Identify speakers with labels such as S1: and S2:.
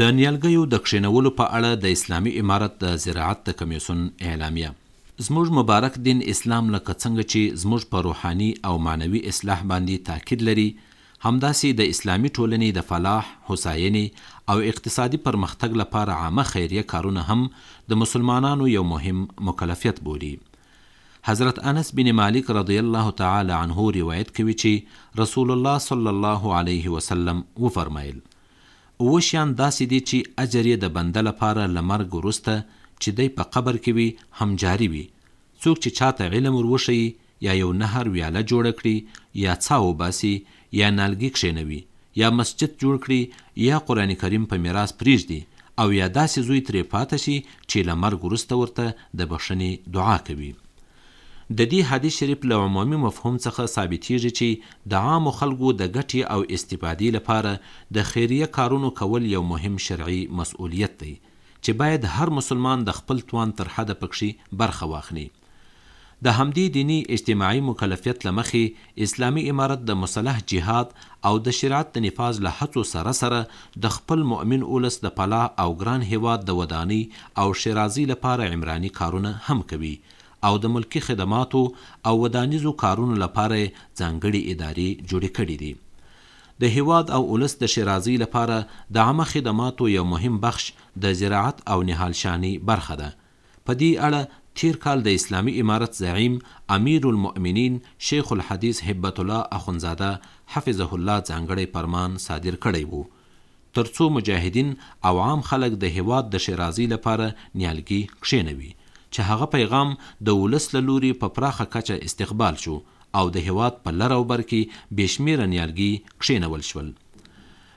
S1: د نیالګیو د کښېنولو په اړه د اسلامي امارت د زراعت د کمېسیون اعلامیه، زموږ مبارک دین اسلام لکه څنګه چې زموږ په روحاني او معنوي اصلاح باندې تاکید لري، همداسې د اسلامي ټولنې د فلاح، هوساینې او اقتصادي پرمختګ لپاره عامه خیریه کارونه هم د مسلمانانو یو مهم مکلفیت بولي. حضرت انس بن مالک رضی الله تعالی عنه روایت کوي چې رسول الله صلی الله علیه وسلم وفرمایل، اووه شیان داسې دي چې اجر یې د بنده لپاره له مرګ وروسته چې دی په قبر کې وي هم جاري وي، څوک چې چا ته علم ور وښيي یا یو نهر ویاله جوړه کړي یا څاه وباسي یا نالګي کښېنوي یا مسجد جوړ کړي یا قرآن کریم په میراث پرېږدي او یا داسې زوی ترې پاته شي چې له مرګ وروسته ورته د بښنې دعا کوي. ددې حدیث شریف له عمومي مفهوم څخه ثابتیږي چي د عامو خلګو د ګټي او استفادې لپاره د خیریه کارونو کول یو مهم شرعي مسؤلیت دی چي باید هر مسلمان د خپل توان تر حده پکښي برخه واخلي. د همدې دیني اجتماعي مکلفیت له مخي اسلامي امارت د مسلح جهاد او د شریعت د نفاذ له هڅو سره سره د خپل مؤمن اولس د فلاح او ګران هېواد د ودانۍ او ښېرازۍ لپاره عمراني کارونه هم کوي او د ملکي خدماتو او ودانیزو کارونو لپاره یې ځانګړې ادارې جوړې کړې دي. د هېواد او اولس د ښېرازۍ لپاره د عامه خدماتو یو مهم بخش د زراعت او نهالشانۍ برخه ده، په دې اړه تېر کال د اسلامي امارت زعیم امیرالمؤمنین شیخ الحدیث هبت الله اخندزاده حفظه الله ځانګړی فرمان صادر کړی و، تر څو مجاهدین او عام خلک د هېواد د ښېرازۍ لپاره نیالګي کښېنوي، چې هغه پیغام د ولس له لوري په پراخه کچه استقبال شو او د هېواد په لر او بر کې بې شمېره نیالګي کښېنول شول.